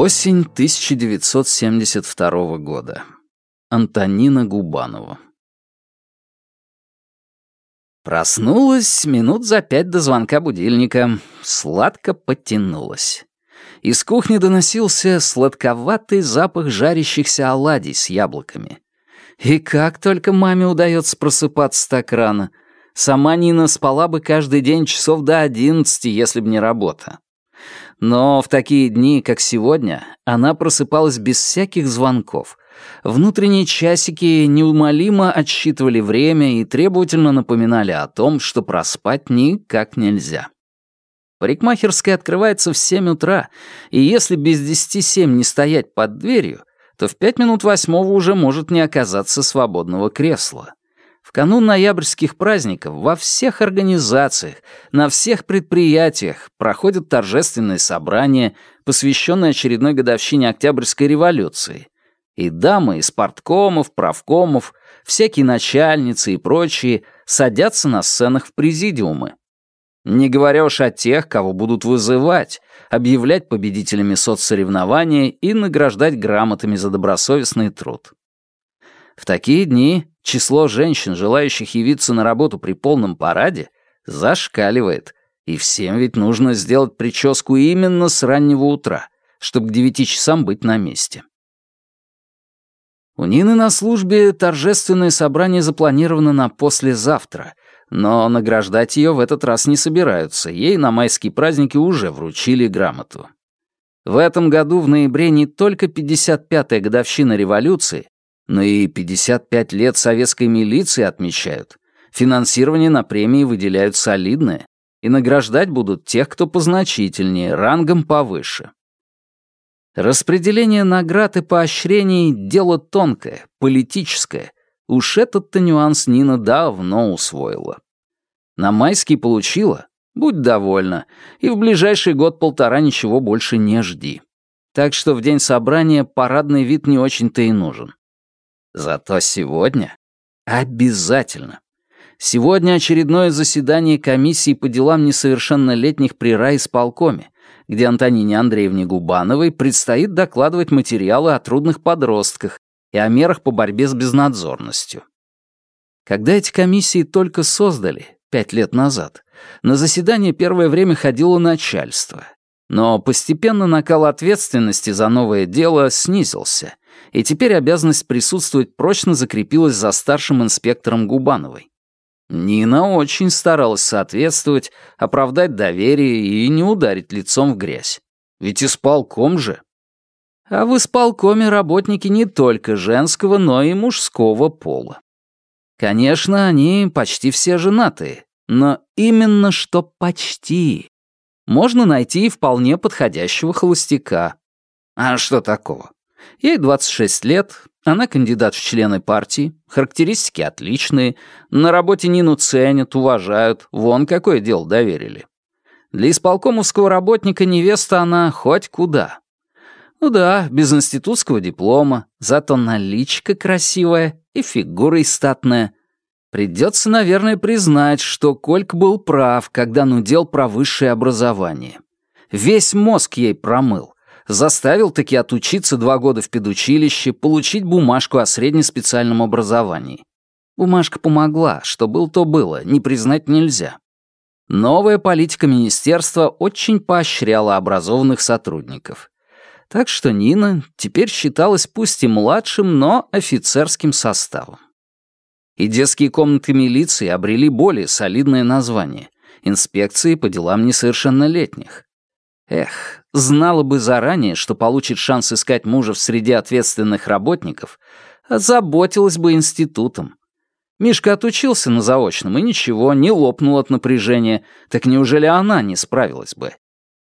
Осень 1972 года. Антонина Губанова. Проснулась минут за пять до звонка будильника. Сладко потянулась. Из кухни доносился сладковатый запах жарящихся оладий с яблоками. И как только маме удается просыпаться так рано. Сама Нина спала бы каждый день часов до одиннадцати, если бы не работа. Но в такие дни, как сегодня, она просыпалась без всяких звонков. Внутренние часики неумолимо отсчитывали время и требовательно напоминали о том, что проспать никак нельзя. Парикмахерская открывается в семь утра, и если без десяти семь не стоять под дверью, то в пять минут восьмого уже может не оказаться свободного кресла. В канун ноябрьских праздников во всех организациях, на всех предприятиях проходят торжественные собрания, посвященные очередной годовщине Октябрьской революции. И дамы из парткомов, правкомов, всякие начальницы и прочие садятся на сценах в президиумы. Не говоря уж о тех, кого будут вызывать, объявлять победителями соцсоревнования и награждать грамотами за добросовестный труд. В такие дни число женщин, желающих явиться на работу при полном параде, зашкаливает, и всем ведь нужно сделать прическу именно с раннего утра, чтобы к девяти часам быть на месте. У Нины на службе торжественное собрание запланировано на послезавтра, но награждать ее в этот раз не собираются, ей на майские праздники уже вручили грамоту. В этом году в ноябре не только 55-я годовщина революции, но и 55 лет советской милиции отмечают. Финансирование на премии выделяют солидное, и награждать будут тех, кто позначительнее, рангом повыше. Распределение наград и поощрений — дело тонкое, политическое, Уж этот-то нюанс Нина давно усвоила. На майский получила? Будь довольна. И в ближайший год-полтора ничего больше не жди. Так что в день собрания парадный вид не очень-то и нужен. Зато сегодня обязательно. Сегодня очередное заседание комиссии по делам несовершеннолетних при райисполкоме, где Антонине Андреевне Губановой предстоит докладывать материалы о трудных подростках, и о мерах по борьбе с безнадзорностью. Когда эти комиссии только создали, пять лет назад, на заседание первое время ходило начальство, но постепенно накал ответственности за новое дело снизился, и теперь обязанность присутствовать прочно закрепилась за старшим инспектором Губановой. Нина очень старалась соответствовать, оправдать доверие и не ударить лицом в грязь. Ведь исполком же. А в исполкоме работники не только женского, но и мужского пола. Конечно, они почти все женатые, но именно что почти. Можно найти и вполне подходящего холостяка. А что такого? Ей 26 лет, она кандидат в члены партии, характеристики отличные, на работе Нину ценят, уважают, вон какое дело доверили. Для исполкомовского работника невеста она хоть куда. Ну да, без институтского диплома, зато наличка красивая и фигура статная. Придется, наверное, признать, что Кольк был прав, когда нудел про высшее образование. Весь мозг ей промыл. Заставил таки отучиться два года в педучилище, получить бумажку о среднеспециальном образовании. Бумажка помогла, что был то было, не признать нельзя. Новая политика министерства очень поощряла образованных сотрудников. Так что Нина теперь считалась пусть и младшим, но офицерским составом. И детские комнаты милиции обрели более солидное название — инспекции по делам несовершеннолетних. Эх, знала бы заранее, что получит шанс искать мужа в среде ответственных работников, заботилась бы институтом. Мишка отучился на заочном и ничего, не лопнул от напряжения, так неужели она не справилась бы?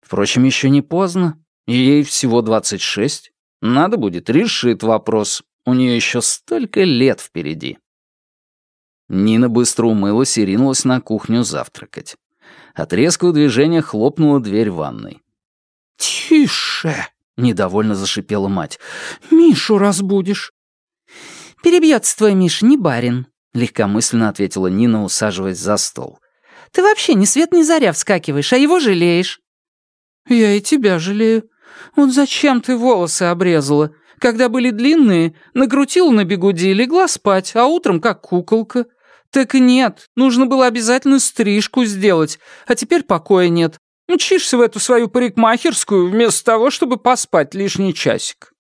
Впрочем, еще не поздно. Ей всего 26. Надо будет, решит вопрос. У нее еще столько лет впереди. Нина быстро умылась и ринулась на кухню завтракать. От резкого движения хлопнула дверь ванной. «Тише!» — недовольно зашипела мать. «Мишу разбудишь». «Перебьется твой Миш, не барин», — легкомысленно ответила Нина, усаживаясь за стол. «Ты вообще ни свет ни заря вскакиваешь, а его жалеешь». «Я и тебя жалею. Вот зачем ты волосы обрезала? Когда были длинные, накрутила на бегуди и легла спать, а утром как куколка. Так нет, нужно было обязательно стрижку сделать, а теперь покоя нет. Мчишься в эту свою парикмахерскую вместо того, чтобы поспать лишний часик».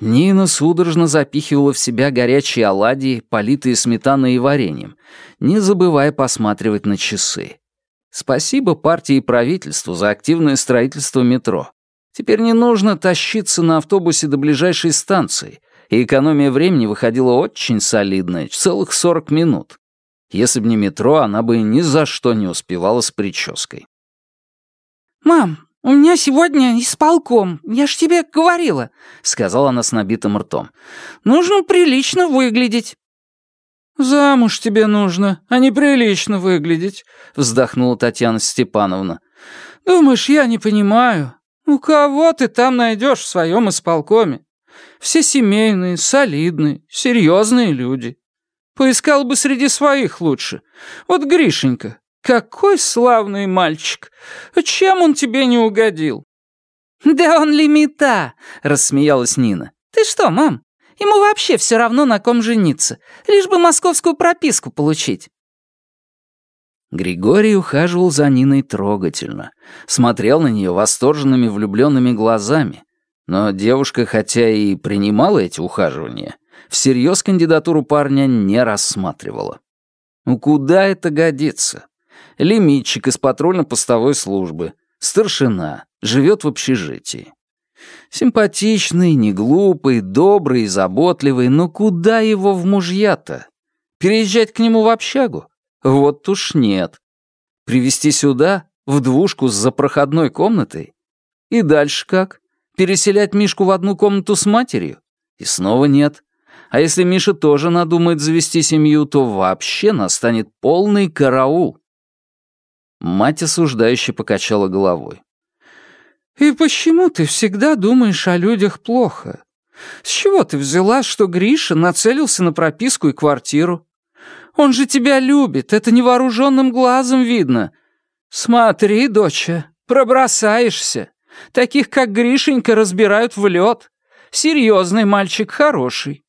Нина судорожно запихивала в себя горячие оладьи, политые сметаной и вареньем, не забывая посматривать на часы. Спасибо партии и правительству за активное строительство метро. Теперь не нужно тащиться на автобусе до ближайшей станции, и экономия времени выходила очень солидная, целых 40 минут. Если бы не метро, она бы ни за что не успевала с прической. «Мам, у меня сегодня исполком, я ж тебе говорила», — сказала она с набитым ртом. «Нужно прилично выглядеть». «Замуж тебе нужно, а не прилично выглядеть», — вздохнула Татьяна Степановна. «Думаешь, я не понимаю? У кого ты там найдешь в своем исполкоме? Все семейные, солидные, серьезные люди. Поискал бы среди своих лучше. Вот Гришенька, какой славный мальчик. Чем он тебе не угодил?» «Да он лимита!» — рассмеялась Нина. «Ты что, мам? Ему вообще все равно, на ком жениться. Лишь бы московскую прописку получить». Григорий ухаживал за Ниной трогательно, смотрел на нее восторженными влюбленными глазами. Но девушка, хотя и принимала эти ухаживания, всерьез кандидатуру парня не рассматривала. Ну куда это годится? Лимитчик из патрульно-постовой службы, старшина, живет в общежитии. Симпатичный, неглупый, добрый и заботливый, но куда его в мужья-то? Переезжать к нему в общагу? Вот уж нет. Привести сюда, в двушку с запроходной комнатой? И дальше как? Переселять Мишку в одну комнату с матерью? И снова нет. А если Миша тоже надумает завести семью, то вообще настанет полный караул. Мать осуждающе покачала головой. «И почему ты всегда думаешь о людях плохо? С чего ты взяла, что Гриша нацелился на прописку и квартиру? Он же тебя любит, это невооруженным глазом видно. Смотри, доча, пробросаешься. Таких, как Гришенька, разбирают в лед. Серьезный мальчик, хороший.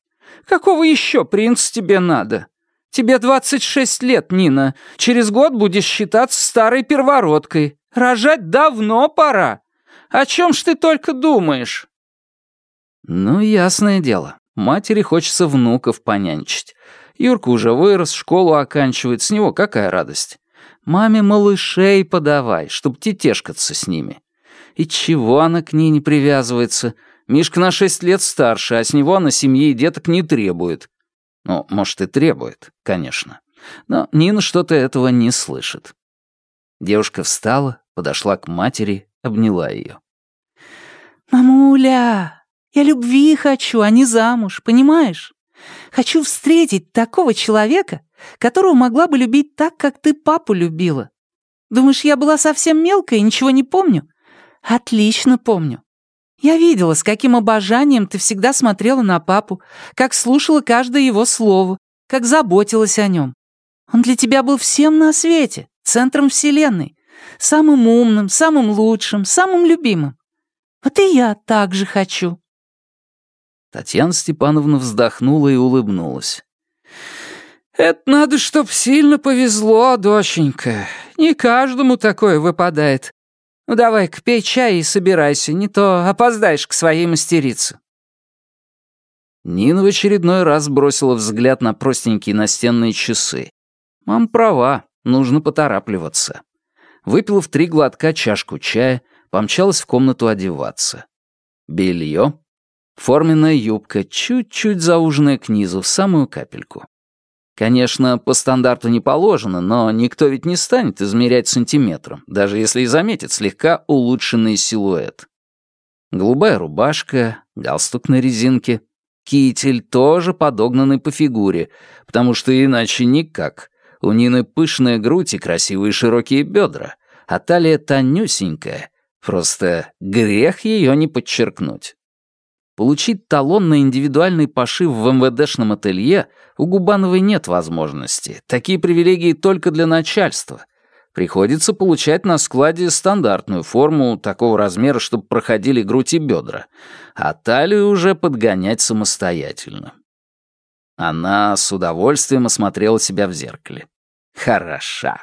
Какого еще принца тебе надо? Тебе 26 лет, Нина. Через год будешь считаться старой первородкой. Рожать давно пора. О чем ж ты только думаешь?» «Ну, ясное дело. Матери хочется внуков понянчить. Юрка уже вырос, школу оканчивает, с него какая радость. Маме малышей подавай, чтоб тетешкаться с ними. И чего она к ней не привязывается?» Мишка на шесть лет старше, а с него она семьи и деток не требует. Ну, может, и требует, конечно. Но Нина что-то этого не слышит. Девушка встала, подошла к матери, обняла ее. «Мамуля, я любви хочу, а не замуж, понимаешь? Хочу встретить такого человека, которого могла бы любить так, как ты папу любила. Думаешь, я была совсем мелкая и ничего не помню? Отлично помню. Я видела, с каким обожанием ты всегда смотрела на папу, как слушала каждое его слово, как заботилась о нем. Он для тебя был всем на свете, центром вселенной, самым умным, самым лучшим, самым любимым. Вот и я так же хочу». Татьяна Степановна вздохнула и улыбнулась. «Это надо, чтоб сильно повезло, доченька. Не каждому такое выпадает. Ну давай-ка пей чай и собирайся, не то опоздаешь к своей мастерице». Нина в очередной раз бросила взгляд на простенькие настенные часы. Мам права, нужно поторапливаться. Выпила в три глотка чашку чая, помчалась в комнату одеваться. Белье, форменная юбка, чуть-чуть зауженная к низу, в самую капельку. Конечно, по стандарту не положено, но никто ведь не станет измерять сантиметром, даже если и заметит слегка улучшенный силуэт. Голубая рубашка, галстук на резинке, китель тоже подогнанный по фигуре, потому что иначе никак. У Нины пышная грудь и красивые широкие бедра, а талия тонюсенькая, просто грех ее не подчеркнуть. Получить талон на индивидуальный пошив в МВДшном ателье у Губановой нет возможности. Такие привилегии только для начальства. Приходится получать на складе стандартную форму такого размера, чтобы проходили грудь и бедра, а талию уже подгонять самостоятельно. Она с удовольствием осмотрела себя в зеркале. Хороша.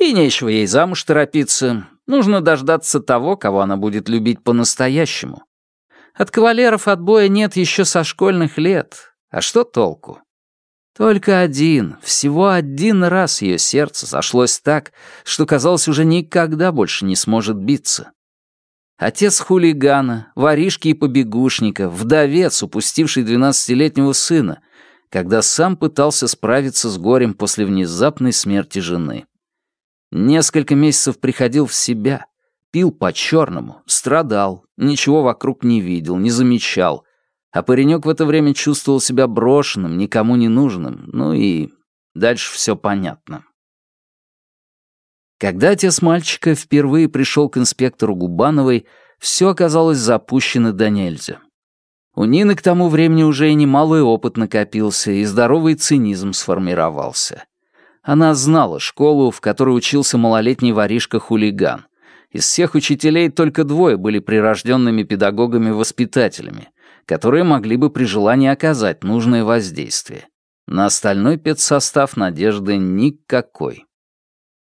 И нечего ей замуж торопиться. Нужно дождаться того, кого она будет любить по-настоящему. От кавалеров отбоя нет еще со школьных лет. А что толку? Только один, всего один раз ее сердце сошлось так, что, казалось, уже никогда больше не сможет биться. Отец хулигана, воришки и побегушника, вдовец, упустивший двенадцатилетнего сына, когда сам пытался справиться с горем после внезапной смерти жены. Несколько месяцев приходил в себя, пил по-черному, страдал, ничего вокруг не видел, не замечал, а паренек в это время чувствовал себя брошенным, никому не нужным, ну и дальше все понятно. Когда отец мальчика впервые пришел к инспектору Губановой, все оказалось запущено до нельзя. У Нины к тому времени уже и немалый опыт накопился, и здоровый цинизм сформировался. Она знала школу, в которой учился малолетний воришка-хулиган. Из всех учителей только двое были прирожденными педагогами-воспитателями, которые могли бы при желании оказать нужное воздействие. На остальной педсостав надежды никакой.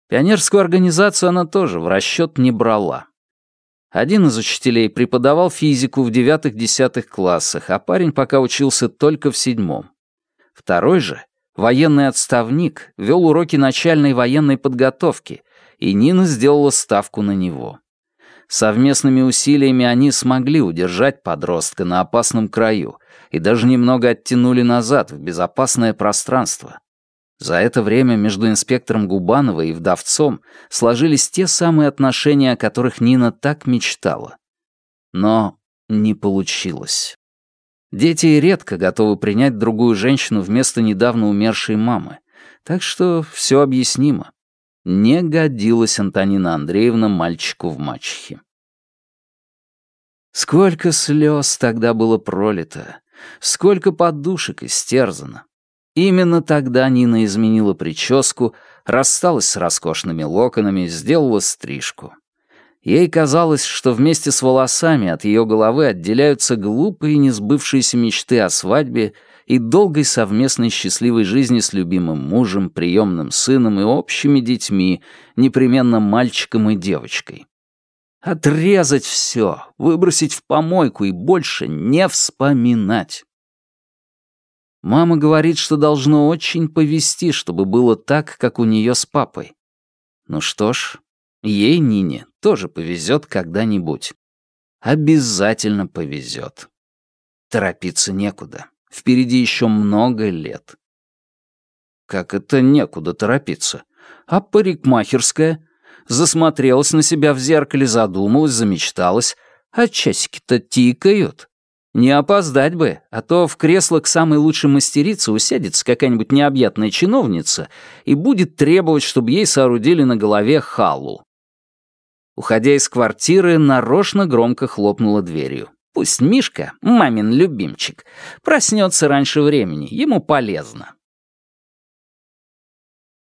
Пионерскую организацию она тоже в расчет не брала. Один из учителей преподавал физику в девятых-десятых классах, а парень пока учился только в седьмом. Второй же, военный отставник, вел уроки начальной военной подготовки, и Нина сделала ставку на него. Совместными усилиями они смогли удержать подростка на опасном краю и даже немного оттянули назад в безопасное пространство. За это время между инспектором Губановой и вдовцом сложились те самые отношения, о которых Нина так мечтала. Но не получилось. Дети редко готовы принять другую женщину вместо недавно умершей мамы, так что все объяснимо. Не годилась Антонина Андреевна мальчику в мачехе. Сколько слез тогда было пролито, сколько подушек истерзано. Именно тогда Нина изменила прическу, рассталась с роскошными локонами, сделала стрижку. Ей казалось, что вместе с волосами от ее головы отделяются глупые несбывшиеся мечты о свадьбе и долгой совместной счастливой жизни с любимым мужем, приемным сыном и общими детьми, непременно мальчиком и девочкой. Отрезать все, выбросить в помойку и больше не вспоминать. Мама говорит, что должно очень повезти, чтобы было так, как у нее с папой. Ну что ж, ей, Нине, тоже повезет когда-нибудь. Обязательно повезет. Торопиться некуда. Впереди еще много лет. Как это некуда торопиться? А парикмахерская? Засмотрелась на себя в зеркале, задумалась, замечталась. А часики-то тикают. Не опоздать бы, а то в кресло к самой лучшей мастерице усядется какая-нибудь необъятная чиновница и будет требовать, чтобы ей соорудили на голове халу. Уходя из квартиры, нарочно громко хлопнула дверью. Пусть Мишка, мамин любимчик, проснется раньше времени, ему полезно.